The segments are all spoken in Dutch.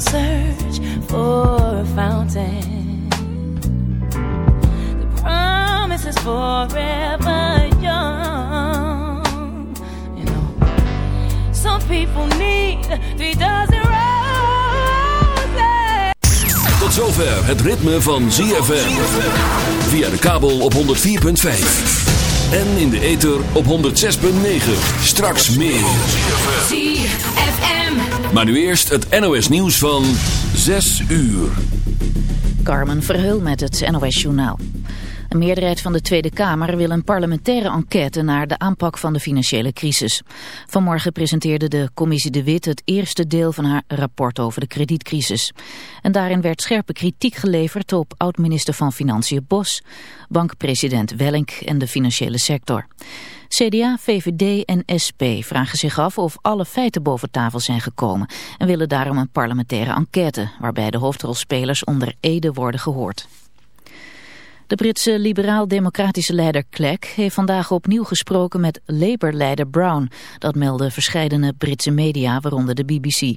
Search for a fountain. The promise is forever young. You know, some people need three dozen roses. Tot zover het ritme van ZFM. Via de kabel op 104.5. En in de ether op 106.9. Straks meer. ZFM. Maar nu eerst het NOS nieuws van 6 uur. Carmen Verheul met het NOS Journaal. Een meerderheid van de Tweede Kamer wil een parlementaire enquête naar de aanpak van de financiële crisis. Vanmorgen presenteerde de commissie De Wit het eerste deel van haar rapport over de kredietcrisis. En daarin werd scherpe kritiek geleverd op oud-minister van Financiën Bos, bankpresident Wellink en de financiële sector. CDA, VVD en SP vragen zich af of alle feiten boven tafel zijn gekomen en willen daarom een parlementaire enquête waarbij de hoofdrolspelers onder Ede worden gehoord. De Britse liberaal-democratische leider Clegg heeft vandaag opnieuw gesproken met Labour-leider Brown. Dat melden verscheidene Britse media, waaronder de BBC.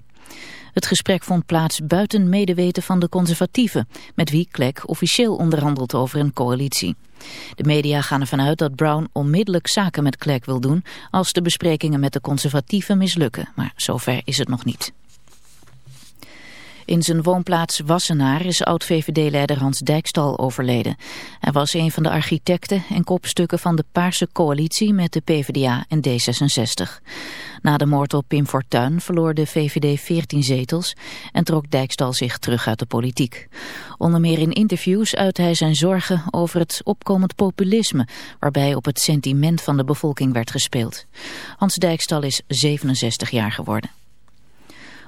Het gesprek vond plaats buiten medeweten van de conservatieven, met wie Clegg officieel onderhandelt over een coalitie. De media gaan ervan uit dat Brown onmiddellijk zaken met Clegg wil doen als de besprekingen met de conservatieven mislukken, maar zover is het nog niet. In zijn woonplaats Wassenaar is oud-VVD-leider Hans Dijkstal overleden. Hij was een van de architecten en kopstukken van de Paarse coalitie met de PvdA en D66. Na de moord op Pim Fortuyn verloor de VVD 14 zetels en trok Dijkstal zich terug uit de politiek. Onder meer in interviews uitte hij zijn zorgen over het opkomend populisme, waarbij op het sentiment van de bevolking werd gespeeld. Hans Dijkstal is 67 jaar geworden.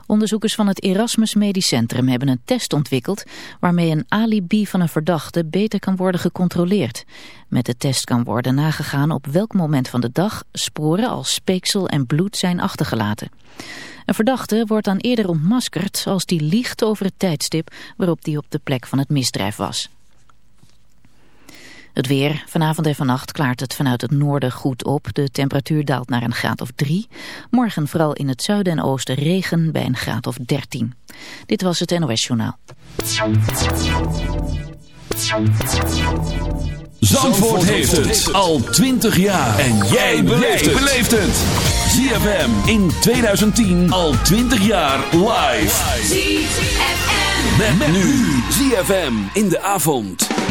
Onderzoekers van het Erasmus Medisch Centrum hebben een test ontwikkeld waarmee een alibi van een verdachte beter kan worden gecontroleerd. Met de test kan worden nagegaan op welk moment van de dag sporen als speeksel en bloed zijn achtergelaten. Een verdachte wordt dan eerder ontmaskerd als die liegt over het tijdstip waarop die op de plek van het misdrijf was. Het weer. Vanavond en vannacht klaart het vanuit het noorden goed op. De temperatuur daalt naar een graad of 3. Morgen vooral in het zuiden en oosten regen bij een graad of 13. Dit was het NOS Journaal. Zandvoort heeft het al 20 jaar. En jij beleeft het. ZFM in 2010 al 20 jaar live. ZFM. Met, met nu ZFM in de avond.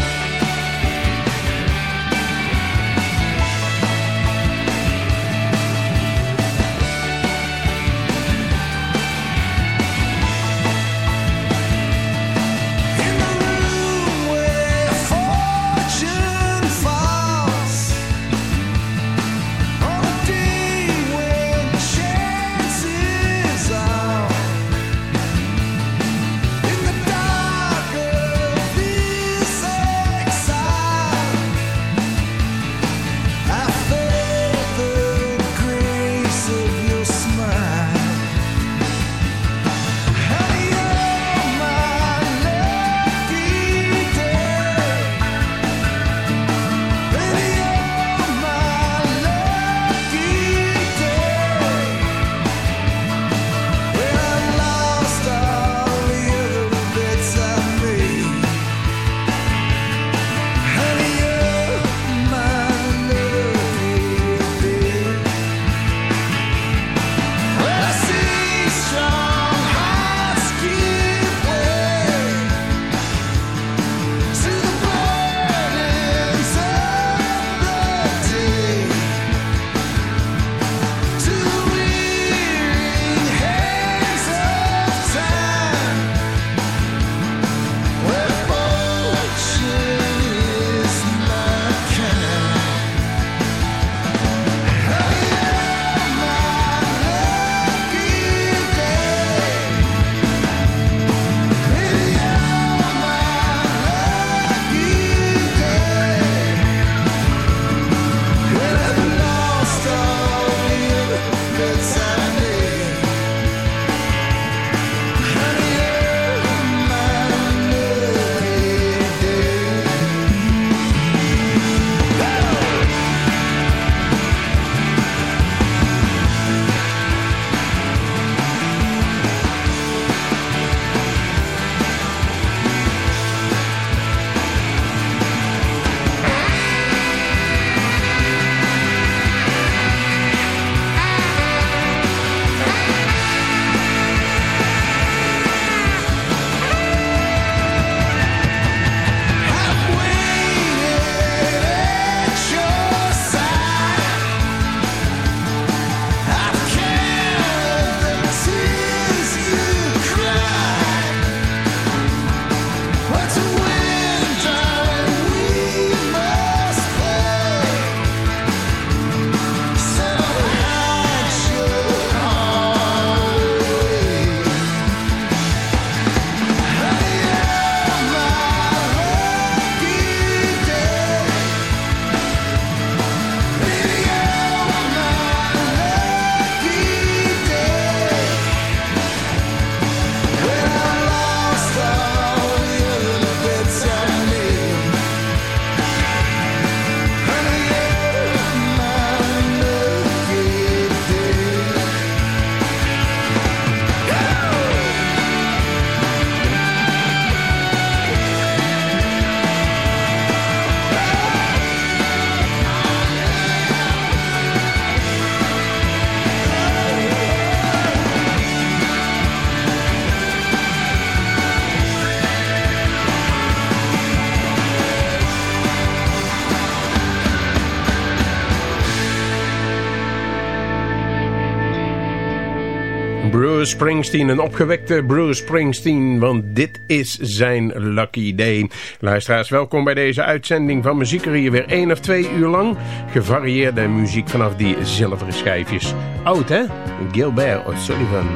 Bruce Springsteen, een opgewekte Bruce Springsteen, want dit is zijn lucky day. Luisteraars, welkom bij deze uitzending van Muziekerie. Weer één of twee uur lang gevarieerde muziek vanaf die zilveren schijfjes. Oud, hè? Gilbert O'Sullivan.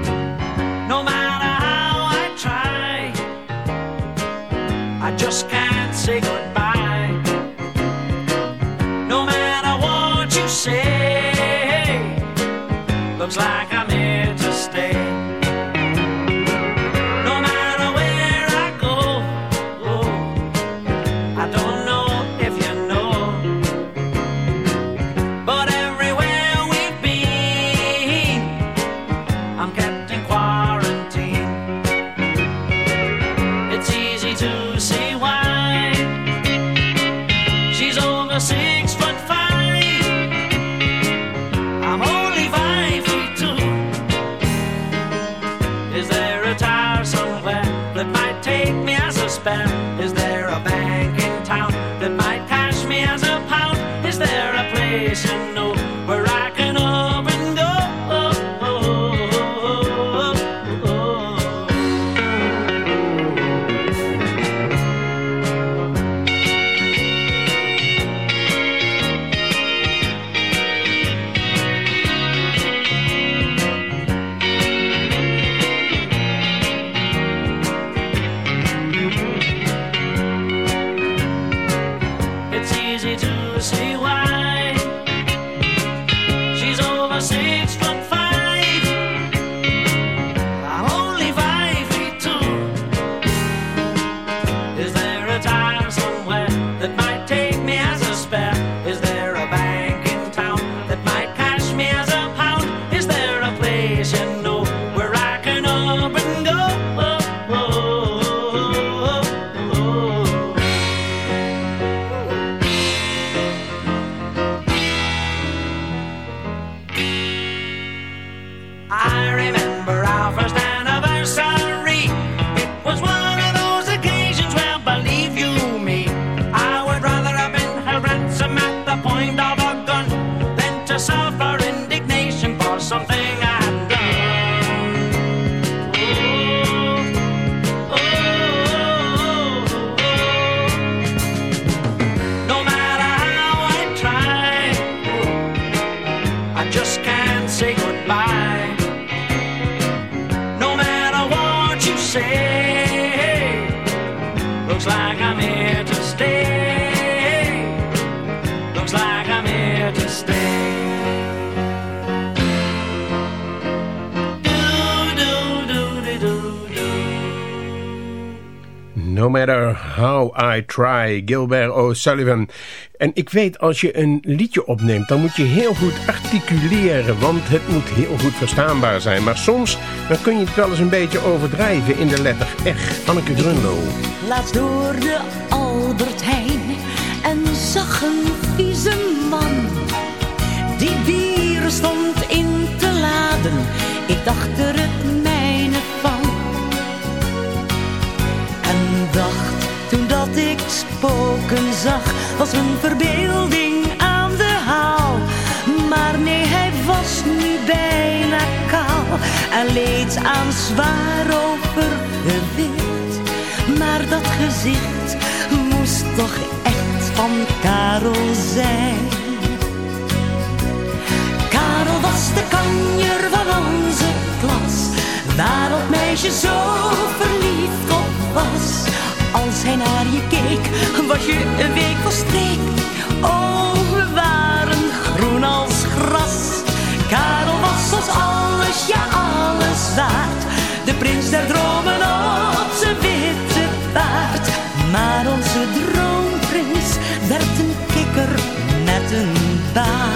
Gilbert O'Sullivan. En ik weet, als je een liedje opneemt, dan moet je heel goed articuleren, want het moet heel goed verstaanbaar zijn. Maar soms dan kun je het wel eens een beetje overdrijven in de letter R. Anneke Grunlo. Laatst door de Albert Heijn en zag een vieze man die bier stond in te laden. Ik dacht er het spoken zag, was mijn verbeelding aan de haal. Maar nee, hij was nu bijna kaal en leed aan zwaar overgewicht. Maar dat gezicht moest toch echt van Karel zijn. Karel was de kanjer van onze klas, waar dat meisje zo verliefd op was. Als hij naar je keek, was je een week van streek. Oh, we waren groen als gras. Karel was ons alles, ja alles waard. De prins der dromen op zijn witte paard. Maar onze droomprins werd een kikker met een baard.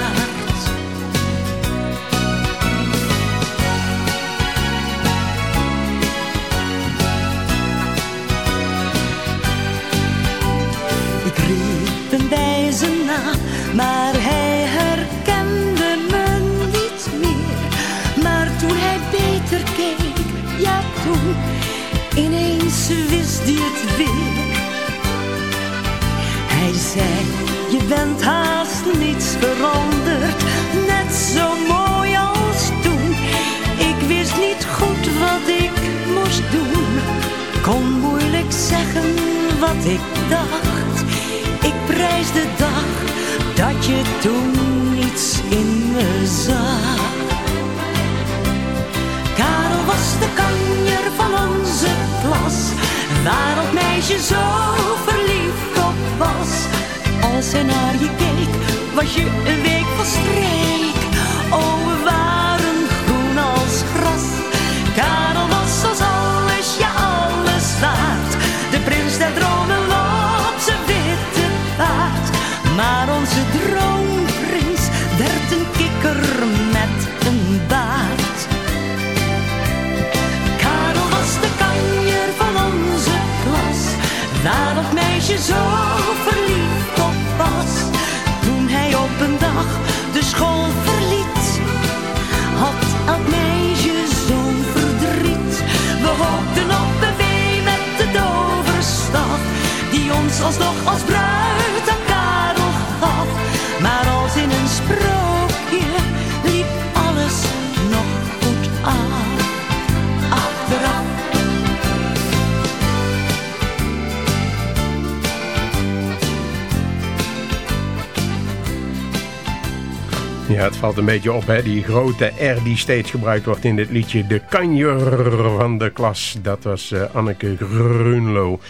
bent haast niets veranderd, net zo mooi als toen. Ik wist niet goed wat ik moest doen, kon moeilijk zeggen wat ik dacht. Ik prijs de dag dat je toen iets in me zag. Karel was de kanjer van onze klas, waarop meisje zo als hij naar je keek, was je een ons alsnog als bruid aan Karel gaf. Maar als in een sprookje liep alles nog goed af. Achteraf Ja, het valt een beetje op, hè? die grote R die steeds gebruikt wordt in dit liedje. De kanjer van de klas, dat was eh, Anneke Grunlo.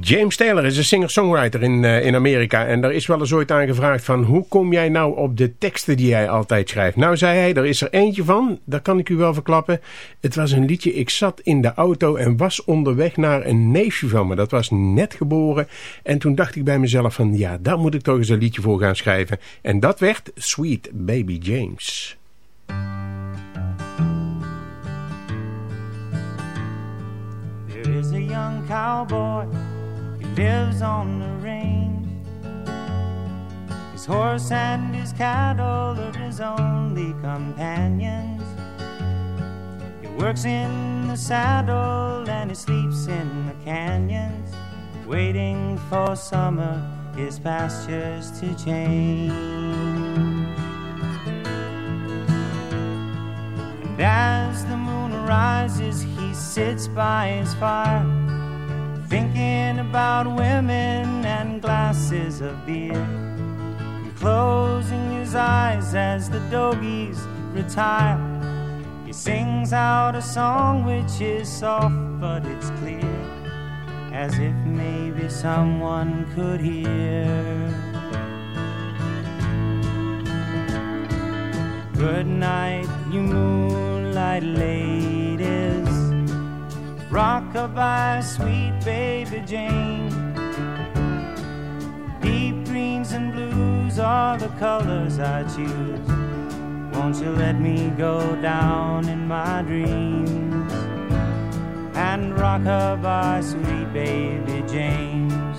James Taylor is een singer-songwriter in, eh, in Amerika. En daar is wel eens ooit aan gevraagd van... hoe kom jij nou op de teksten die jij altijd schrijft? Nou, zei hij, er is er eentje van. Dat kan ik u wel verklappen. Het was een liedje. Ik zat in de auto en was onderweg naar een neefje van me. Dat was net geboren. En toen dacht ik bij mezelf van... ja, daar moet ik toch eens een liedje voor gaan schrijven. En dat werd Sweet Baby James. There is a young cowboy, lives on the range. His horse and his cattle are his only companions. He works in the saddle and he sleeps in the canyons, waiting for summer, his pastures to change. And as the moon rises, he sits by his fire, thinking about women and glasses of beer. And closing his eyes as the doggies retire, he sings out a song which is soft but it's clear, as if maybe someone could hear. Good night, you moonlight ladies. Rockabye, sweet baby Jane. Deep greens and blues are the colors I choose. Won't you let me go down in my dreams and rockabye, sweet baby James?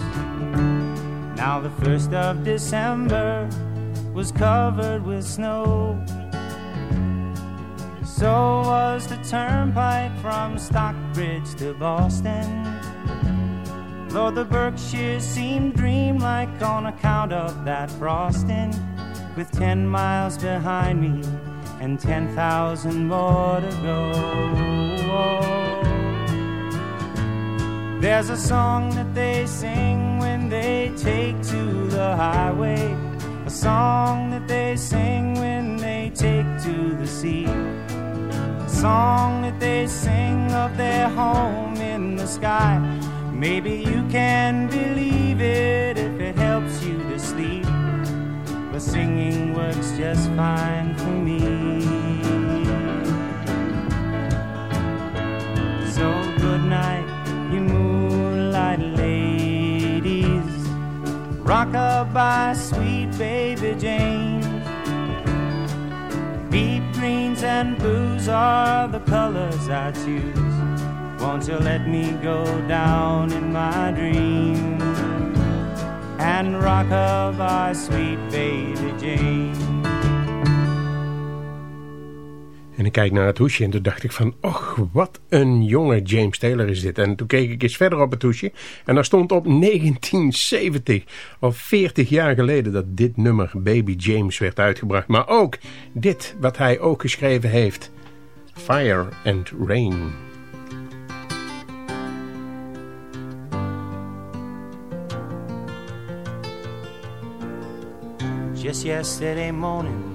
Now the first of December was covered with snow. So was the turnpike from Stockbridge to Boston. Though the Berkshires seemed dreamlike on account of that frosting. With ten miles behind me and ten thousand more to go. There's a song that they sing when they take to the highway. A song that they sing when they take to the sea. Song that they sing of their home in the sky. Maybe you can believe it if it helps you to sleep. But singing works just fine for me. So good night, you moonlight ladies. Rock Rockabye, sweet baby Jane. Greens and blues are the colors I choose. Won't you let me go down in my dreams and rock rockabye, sweet baby Jane? En ik kijk naar het hoesje en toen dacht ik van... Och, wat een jonge James Taylor is dit. En toen keek ik eens verder op het hoesje. En daar stond op 1970, al 40 jaar geleden... dat dit nummer Baby James werd uitgebracht. Maar ook dit, wat hij ook geschreven heeft. Fire and Rain. Just yesterday morning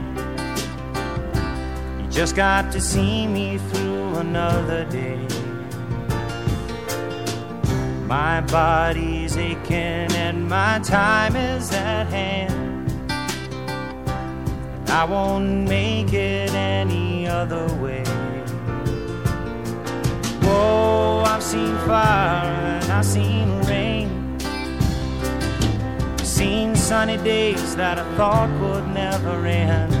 Just got to see me through another day. My body's aching and my time is at hand. I won't make it any other way. Whoa, I've seen fire and I've seen rain. Seen sunny days that I thought would never end.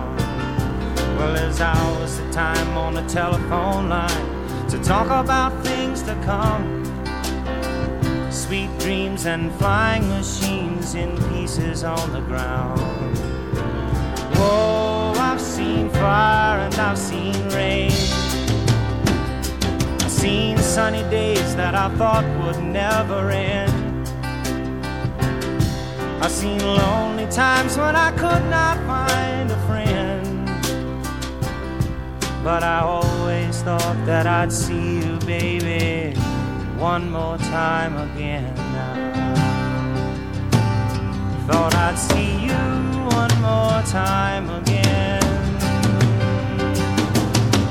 There's hours of time on the telephone line to talk about things to come. Sweet dreams and flying machines in pieces on the ground. Whoa, I've seen fire and I've seen rain. I've seen sunny days that I thought would never end. I've seen lonely times when I could not find But I always thought that I'd see you, baby, one more time again now. Thought I'd see you one more time again.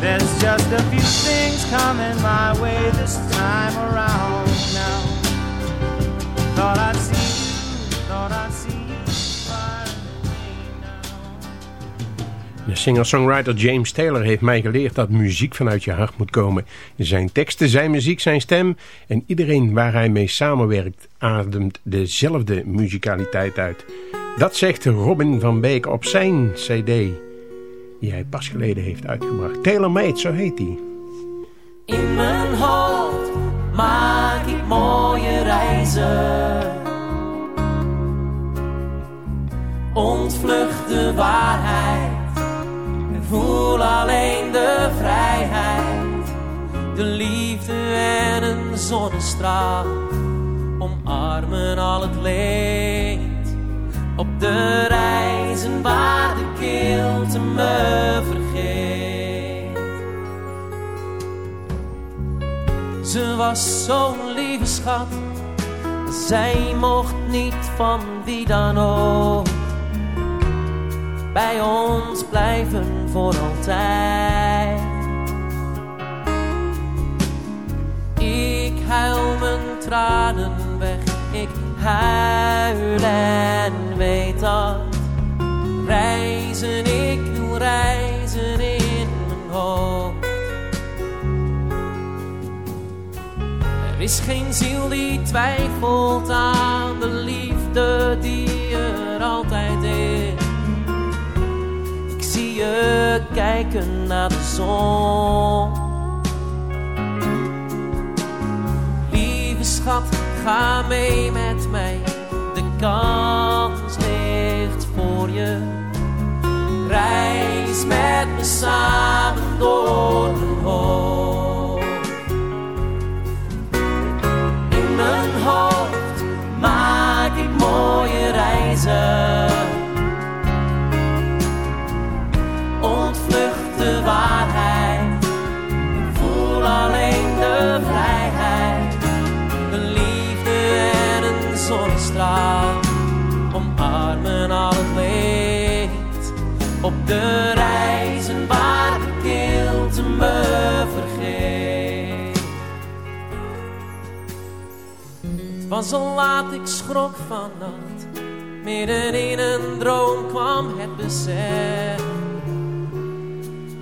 There's just a few things coming my way this time around De singer-songwriter James Taylor heeft mij geleerd dat muziek vanuit je hart moet komen. Zijn teksten, zijn muziek, zijn stem en iedereen waar hij mee samenwerkt ademt dezelfde muzikaliteit uit. Dat zegt Robin van Beek op zijn cd die hij pas geleden heeft uitgebracht. Taylor Made, zo heet hij. In mijn hoofd maak ik mooie reizen. Ontvlucht de waarheid voel alleen de vrijheid. De liefde en een zonnestraal omarmen al het leed. Op de reizen waar de kilte me vergeet. Ze was zo'n lieve schat. Zij mocht niet van wie dan ook bij ons blijven voor altijd. Ik huil mijn tranen weg, ik huil en weet dat reizen ik doe reizen in mijn hoofd. Er is geen ziel die twijfelt aan de liefde die er altijd is. Je kijken naar de zon. Lieve schat, ga mee met mij. De kans ligt voor je. Reis met me samen was al laat, ik schrok vannacht. Midden in een droom kwam het besef.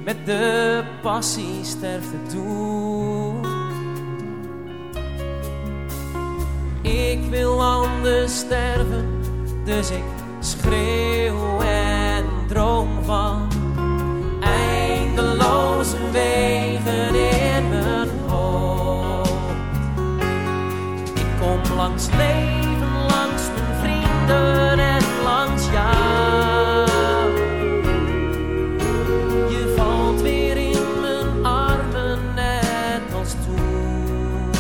Met de passie sterft het toe. Ik wil anders sterven, dus ik schreeuw en droom van eindeloze wegen in mijn langs leven, langs mijn vrienden en langs jou. Je valt weer in mijn armen net als toen.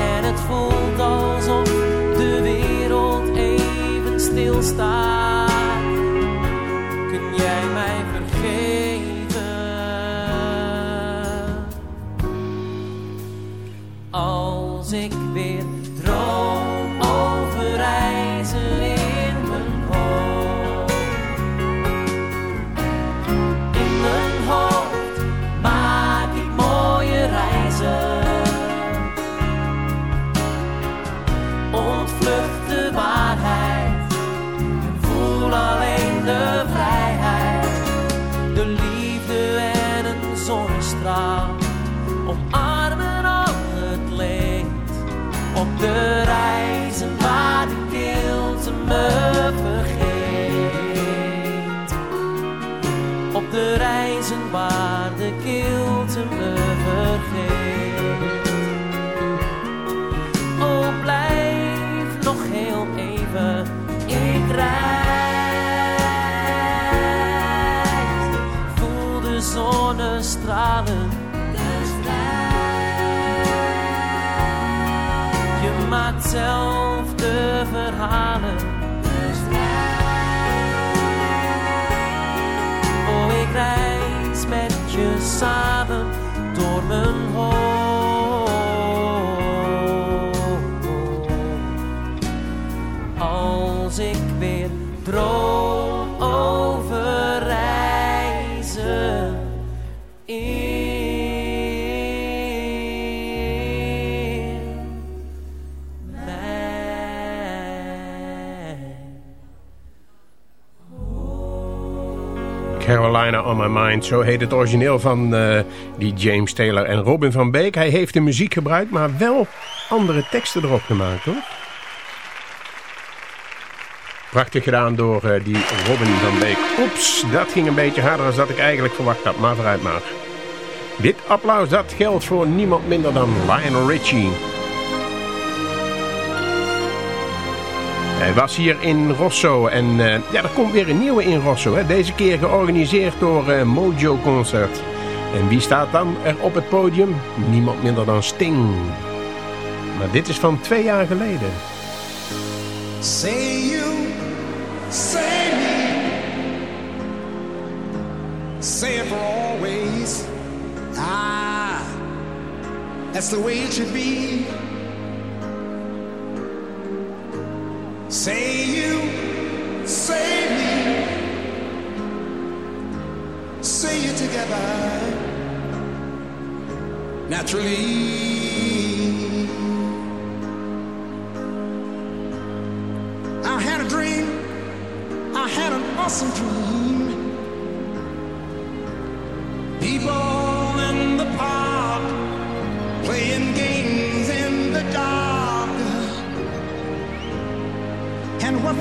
En het voelt alsof de wereld even stilstaat. Maakt zelf de verhalen. Oh, ik reis met je samen door mijn hoofd. Mind, zo heet het origineel van eh, die James Taylor en Robin van Beek. Hij heeft de muziek gebruikt, maar wel andere teksten erop gemaakt hoor. Prachtig gedaan door eh, die Robin van Beek. Oeps, dat ging een beetje harder dan dat ik eigenlijk verwacht had, maar vooruit maar. Dit applaus dat geldt voor niemand minder dan Lionel Richie. Hij was hier in Rosso en eh, ja, er komt weer een nieuwe in Rosso. Hè. Deze keer georganiseerd door eh, Mojo Concert. En wie staat dan er op het podium? Niemand minder dan Sting. Maar dit is van twee jaar geleden. Say you, say me, say it for always. Ah, that's the way it should be. I had a dream. I had an awesome dream.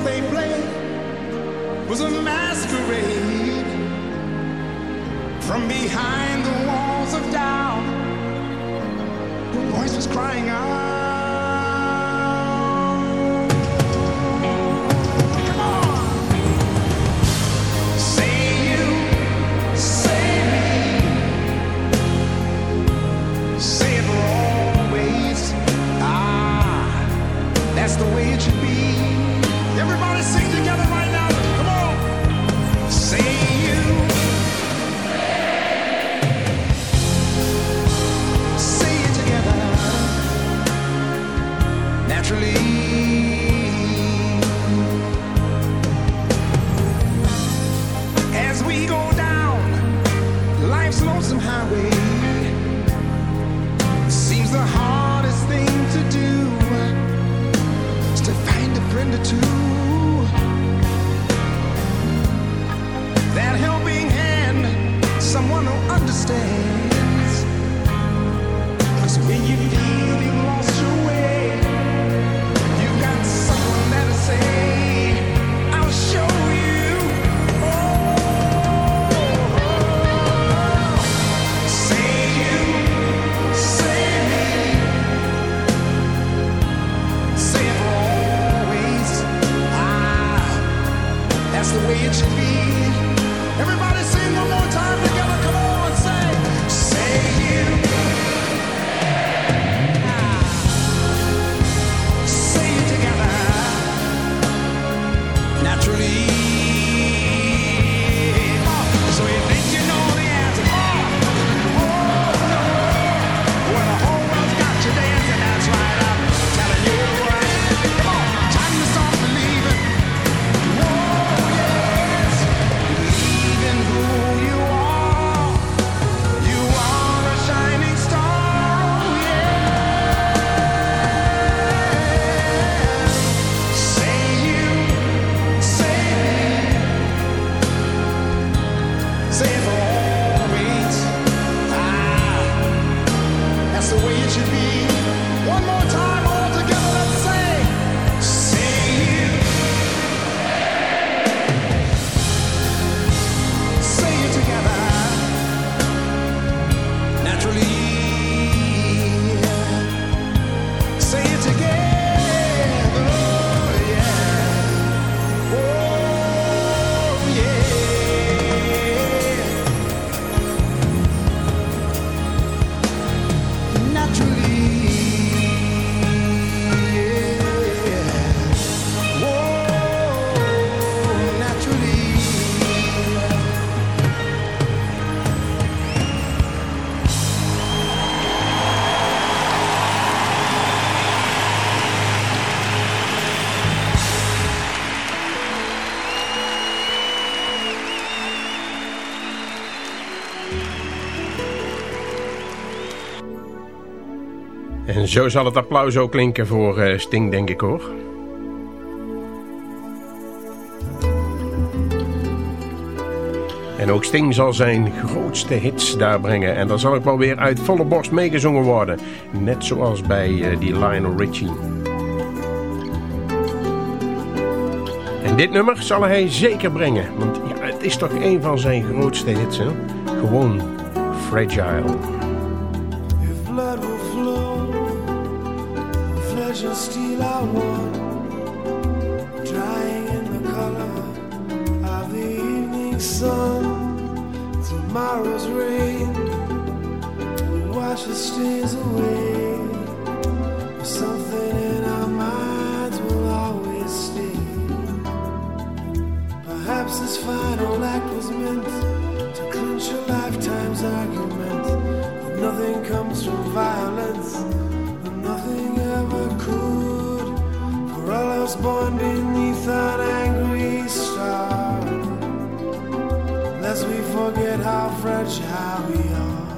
They played was a masquerade. From behind the walls of doubt, the voice was crying out. Zo zal het applaus ook klinken voor eh, Sting, denk ik hoor. En ook Sting zal zijn grootste hits daar brengen. En dan zal ik wel weer uit volle borst meegezongen worden. Net zoals bij eh, die Lionel Richie. En dit nummer zal hij zeker brengen. Want ja, het is toch een van zijn grootste hits, hè? Gewoon Fragile. lest we forget how fragile we are.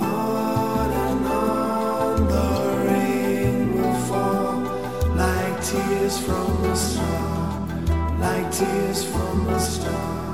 On and on the rain will fall like tears from a star, like tears from a star.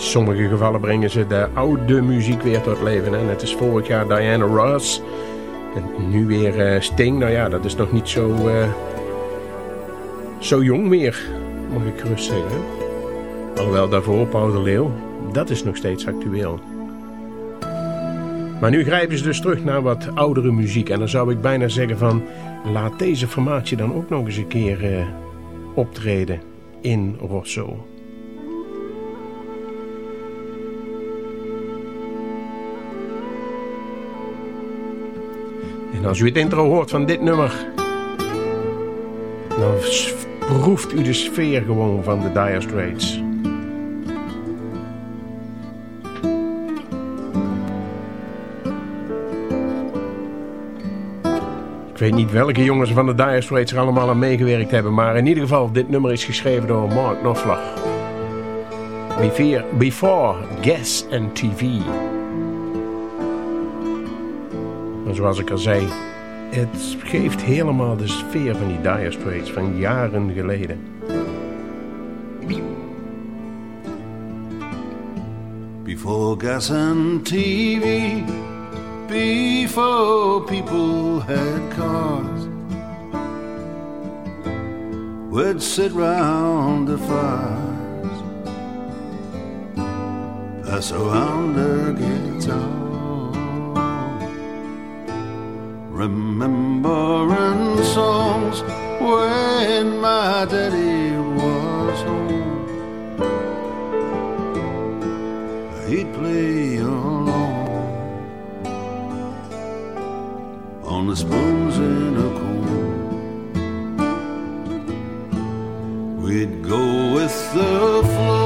Sommige gevallen brengen ze de oude muziek weer tot leven. Net als vorig jaar Diana Ross. En nu weer eh, Sting. Nou ja, dat is nog niet zo, uh, zo jong meer, mag ik gerust zeggen. Alhoewel daarvoor Paul de Leeuw, dat is nog steeds actueel. Maar nu grijpen ze dus terug naar wat oudere muziek. En dan zou ik bijna zeggen van... laat deze formatie dan ook nog eens een keer uh, optreden in Rosso. En als u het intro hoort van dit nummer... dan proeft u de sfeer gewoon van de Dire Straits. Ik weet niet welke jongens van de Dire Straits er allemaal aan meegewerkt hebben... maar in ieder geval, dit nummer is geschreven door Mark Knopfler. Before, before Gas and TV. Zoals ik al zei, het geeft helemaal de sfeer van die Dire Straits van jaren geleden. Before gas and TV, before people had cars, we'd sit round the fires, pass around the guitar. Remembering songs when my daddy was home. He'd play along on the spoons in a comb. We'd go with the flow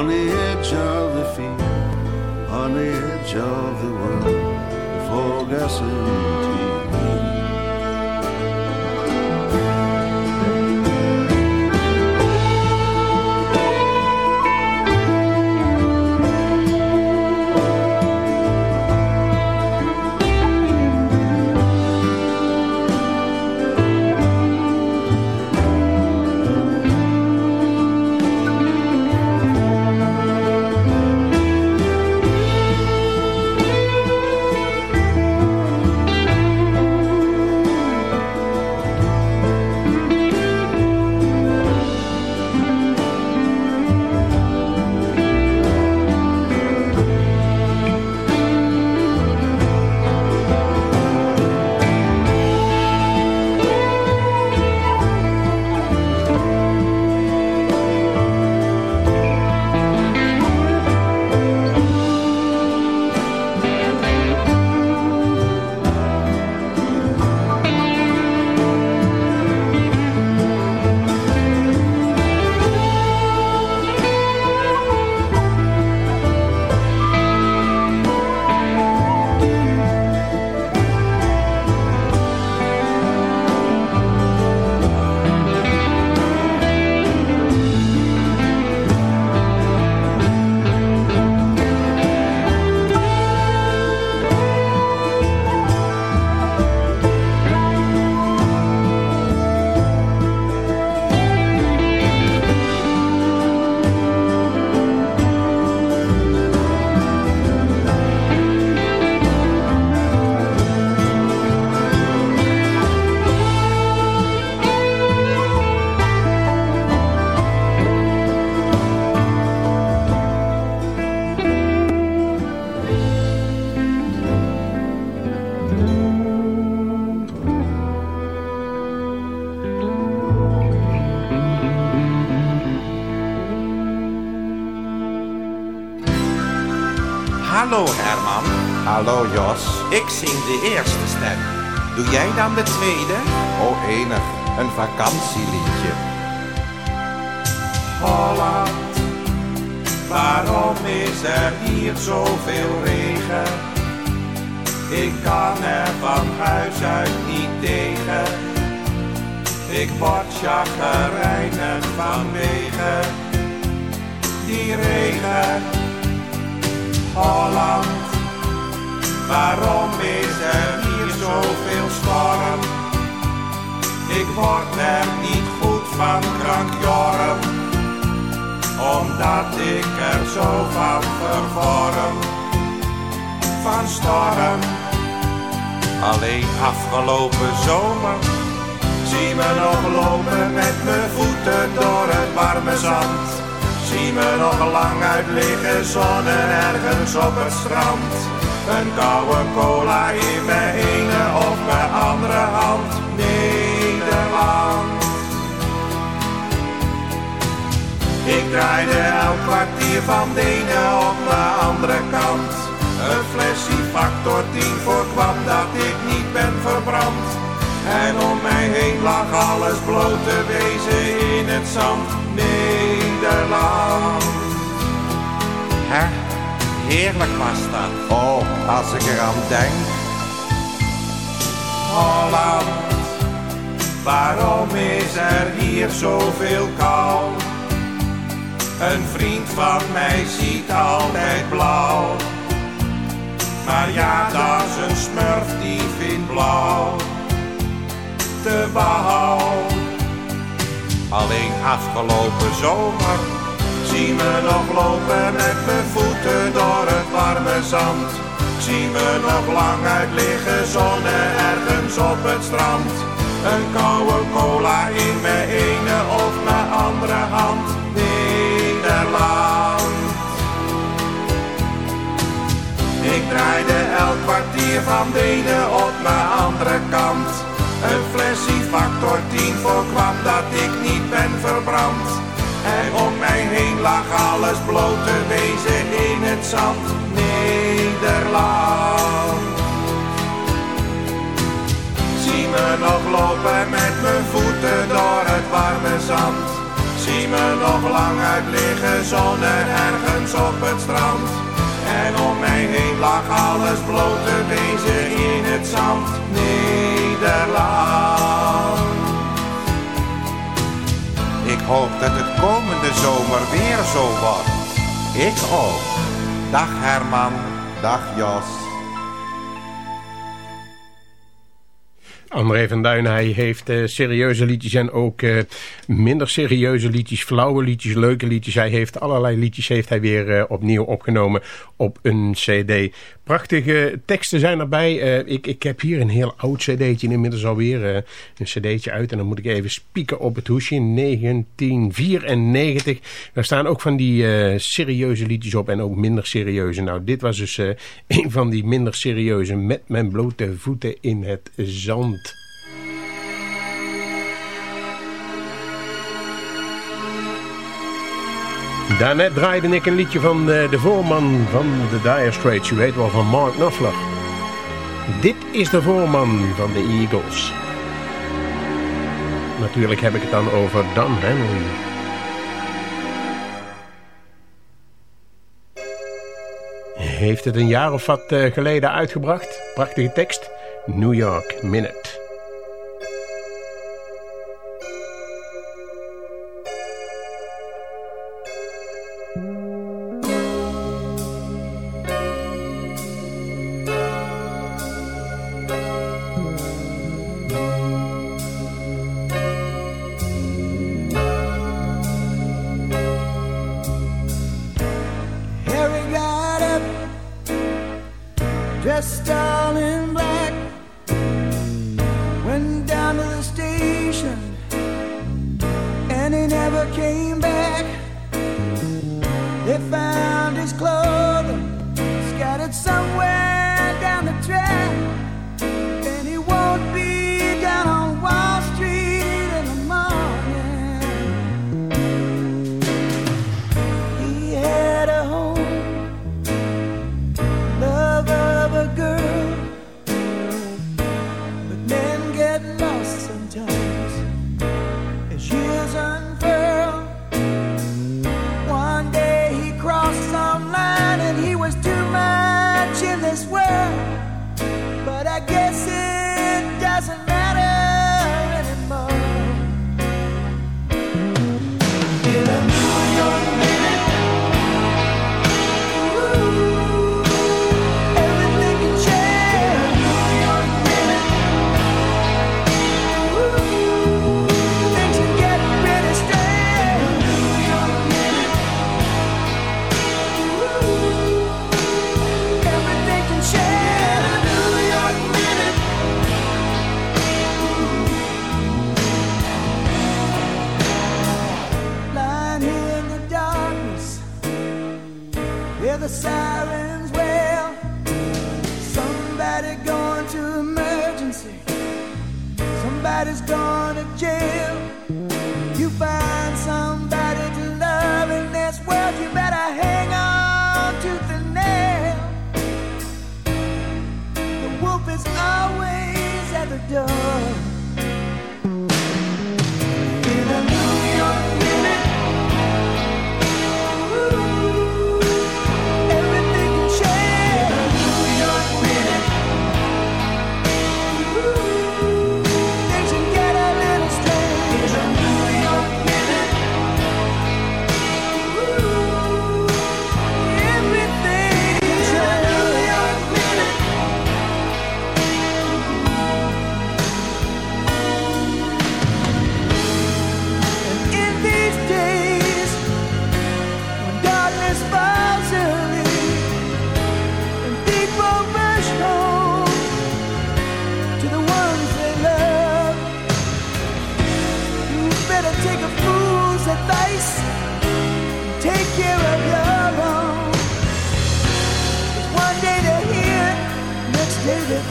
on the edge of the field, on the edge of the world, before gas Hallo Jos. Ik zing de eerste stem. Doe jij dan de tweede? Oh enig, een vakantieliedje. Holland, waarom is er hier zoveel regen? Ik kan er van huis uit niet tegen. Ik word chagrijnig vanwege die regen. Holland, waarom is er hier zoveel storm? Ik word er niet goed van krankjorm, omdat ik er zo van vervorm. Van storm, alleen afgelopen zomer Zie me nog lopen met mijn voeten door het warme zand. Zie me nog lang uit liggen zonnen ergens op het strand. Een koude cola in mijn ene of mijn andere hand. Nederland. Ik draaide elk kwartier van de ene op de andere kant. Een flesje factor 10 voorkwam dat ik niet ben verbrand. En om mij heen lag alles bloot te wezen in het zand. Nederland. Hè? Heerlijk was dat. Oh, als ik eraan denk. Holland, waarom is er hier zoveel kou? Een vriend van mij ziet altijd blauw. Maar ja, dat is een smurf die vindt blauw te behouden. Alleen afgelopen zomer zie me nog lopen met mijn voeten door het warme zand. Zie me nog lang uit liggen zonnen ergens op het strand. Een koude cola in mijn ene of mijn andere hand. Nederland. Ik draaide elk kwartier van de ene op mijn andere kant. Een flesje factor 10 voorkwam dat ik niet ben verbrand. En om mij heen lag alles bloot te wezen in het zand. Nederland. Zie me nog lopen met mijn voeten door het warme zand. Zie me nog lang uit liggen zonnen ergens op het strand. En om mij heen lag alles bloot te wezen in het zand. Nederland. Hoop dat het komende zomer weer zo wordt. Ik ook. Dag Herman, dag Jos. André van Duin, hij heeft eh, serieuze liedjes en ook eh, minder serieuze liedjes, flauwe liedjes, leuke liedjes. Hij heeft allerlei liedjes heeft hij weer eh, opnieuw opgenomen op een cd. Prachtige teksten zijn erbij. Eh, ik, ik heb hier een heel oud cd'tje, inmiddels alweer eh, een cd'tje uit. En dan moet ik even spieken op het hoesje, 1994. Daar staan ook van die eh, serieuze liedjes op en ook minder serieuze. Nou, dit was dus een van die minder serieuze met mijn blote voeten in het zand. Daarnet draaide ik een liedje van eh, de voorman van de Dire Straits. U weet wel, van Mark Knopfler. Dit is de voorman van de Eagles. Natuurlijk heb ik het dan over Don Henley. Heeft het een jaar of wat eh, geleden uitgebracht. Prachtige tekst. New York Minute.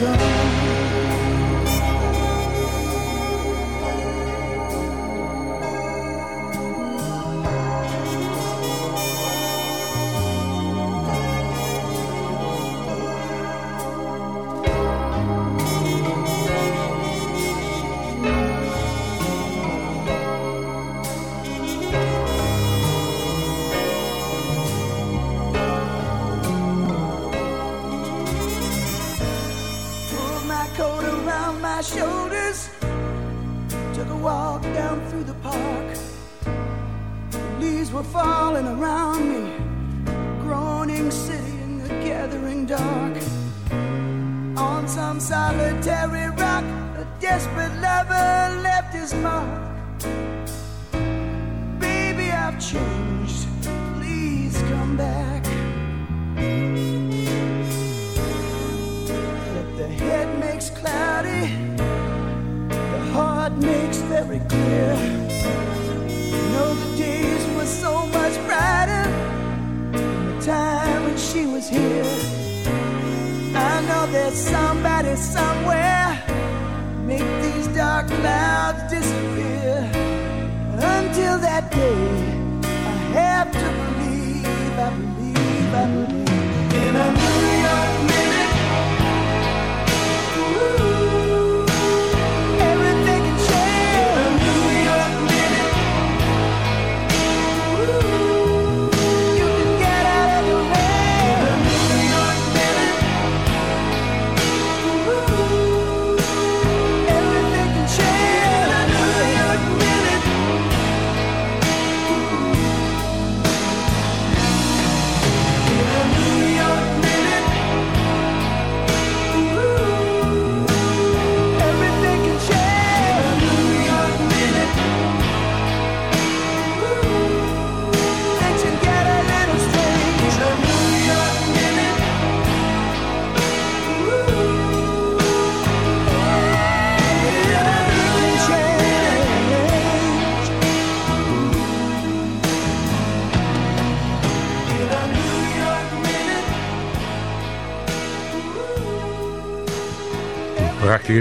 go.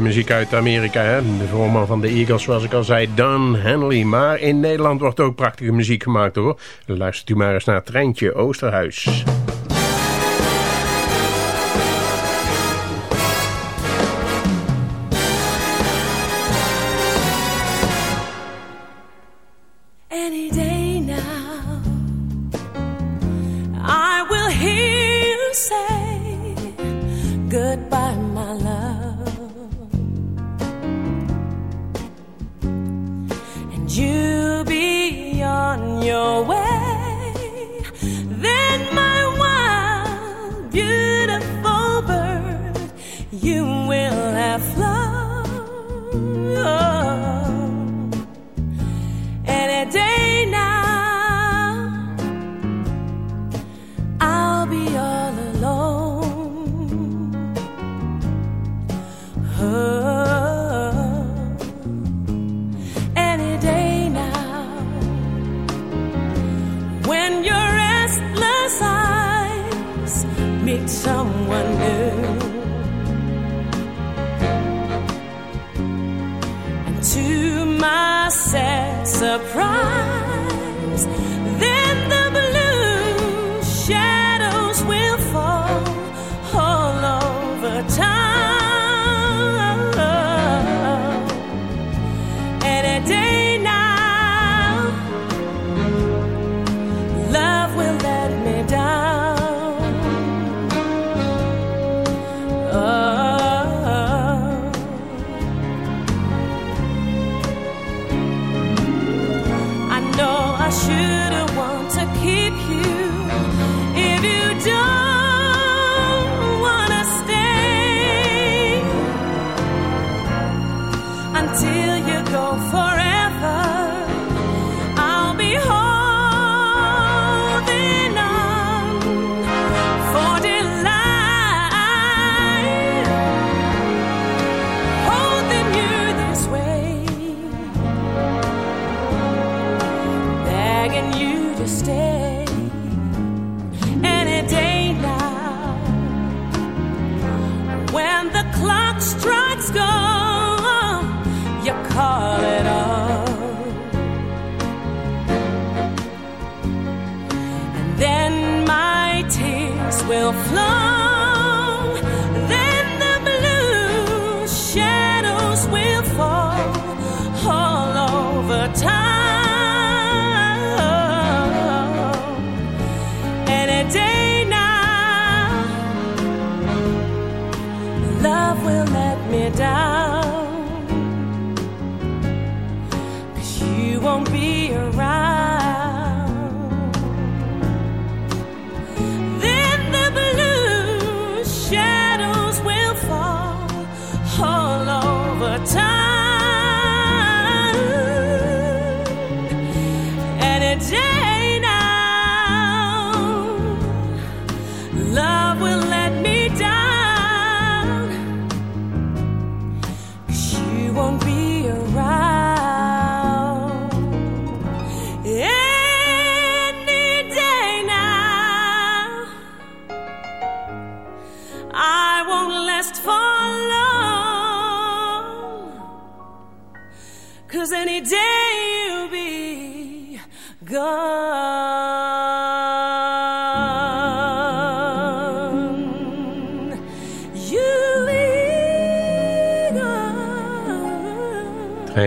muziek uit Amerika. Hè? De voorman van de Eagles, zoals ik al zei, Don Henley. Maar in Nederland wordt ook prachtige muziek gemaakt hoor. Luistert u maar eens naar Treintje Oosterhuis. Over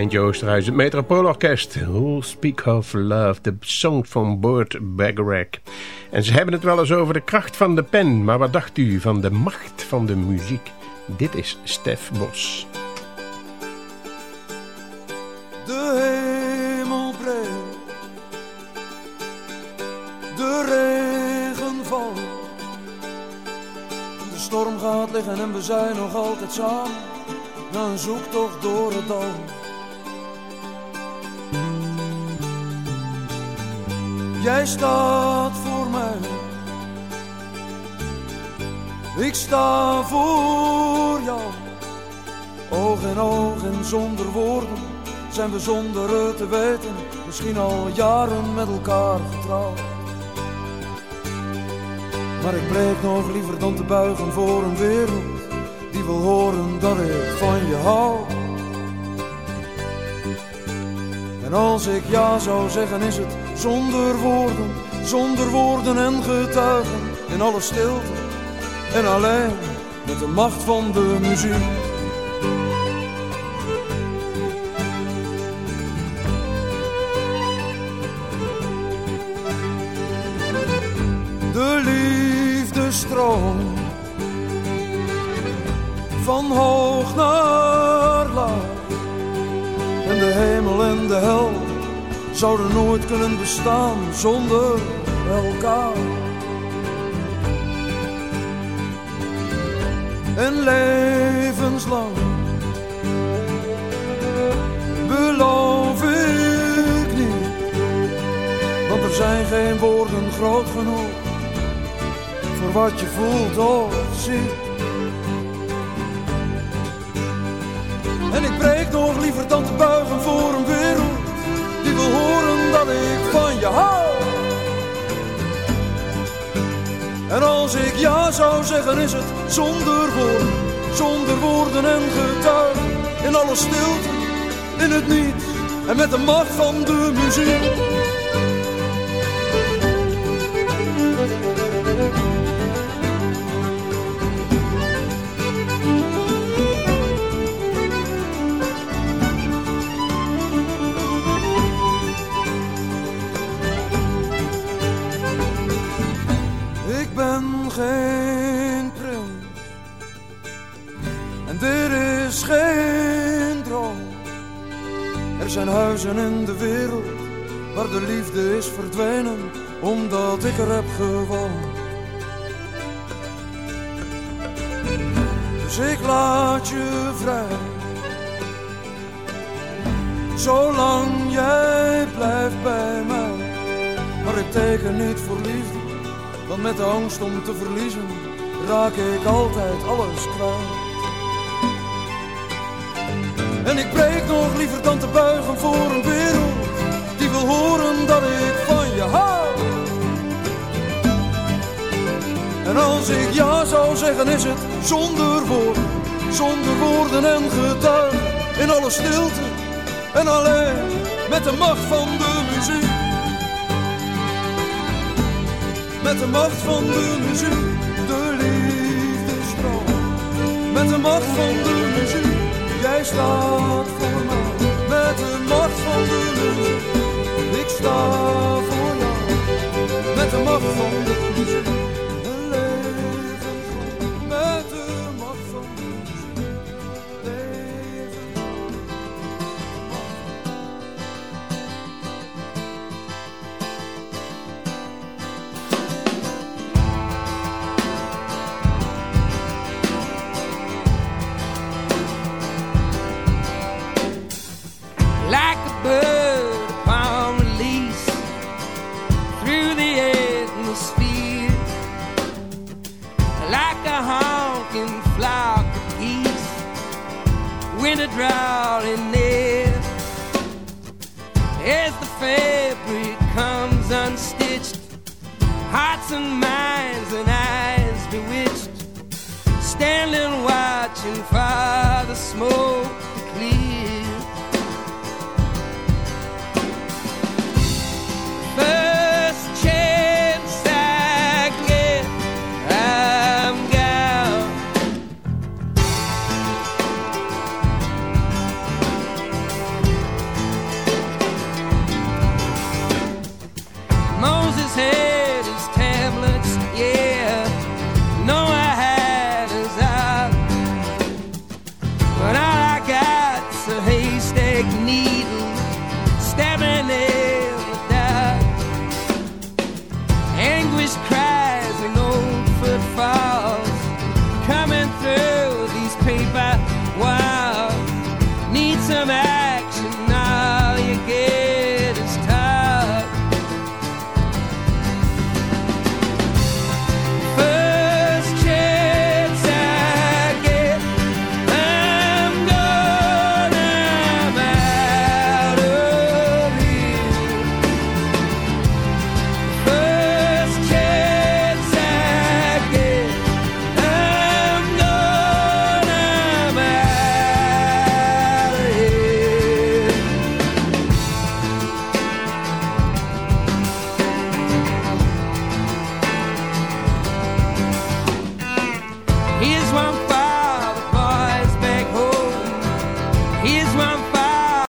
Treintje Oosterhuis, het Metropoolorkest. Who'll Speak of Love, de song van Burt Bacharach. En ze hebben het wel eens over de kracht van de pen. Maar wat dacht u van de macht van de muziek? Dit is Stef Bos. De hemel breekt, de regen valt. De storm gaat liggen en we zijn nog altijd samen. Na een zoektocht door het dal. Jij staat voor mij. Ik sta voor jou. Oog in oog en zonder woorden zijn we zonder het te weten misschien al jaren met elkaar getrouwd. Maar ik breek nog liever dan te buigen voor een wereld die wil horen dat ik van je hou. En als ik ja zou zeggen is het zonder woorden, zonder woorden en getuigen in alle stilte en alleen met de macht van de muziek. De liefde stroomt van hoog naar laag. En de hemel en de hel zouden nooit kunnen bestaan zonder elkaar. En levenslang beloof ik niet, want er zijn geen woorden groot genoeg voor wat je voelt of ziet. En ik breek nog liever dan te buigen voor een wereld wil horen dat ik van je hou. En als ik ja zou zeggen is het zonder woorden, zonder woorden en getuigen. In alle stilte, in het niets en met de macht van de muziek. In de wereld waar de liefde is verdwenen omdat ik er heb gewoond. Dus ik laat je vrij, zolang jij blijft bij mij. Maar ik teken niet voor liefde, want met de angst om te verliezen raak ik altijd alles kwijt. En ik breek nog liever dan te buigen voor een wereld die wil horen dat ik van je hou. En als ik ja zou zeggen is het zonder woorden, zonder woorden en getuigen. In alle stilte en alleen met de macht van de muziek. Met de macht van de muziek, de liefde stroomt. Met de macht van de muziek, jij staat voor mij. Met de macht van de muziek, ik sta voor jou. Met de macht van de muziek, like a honking flock of geese, winter drowning near. As the fabric comes unstitched, hearts and minds and eyes bewitched, standing watching for the smoke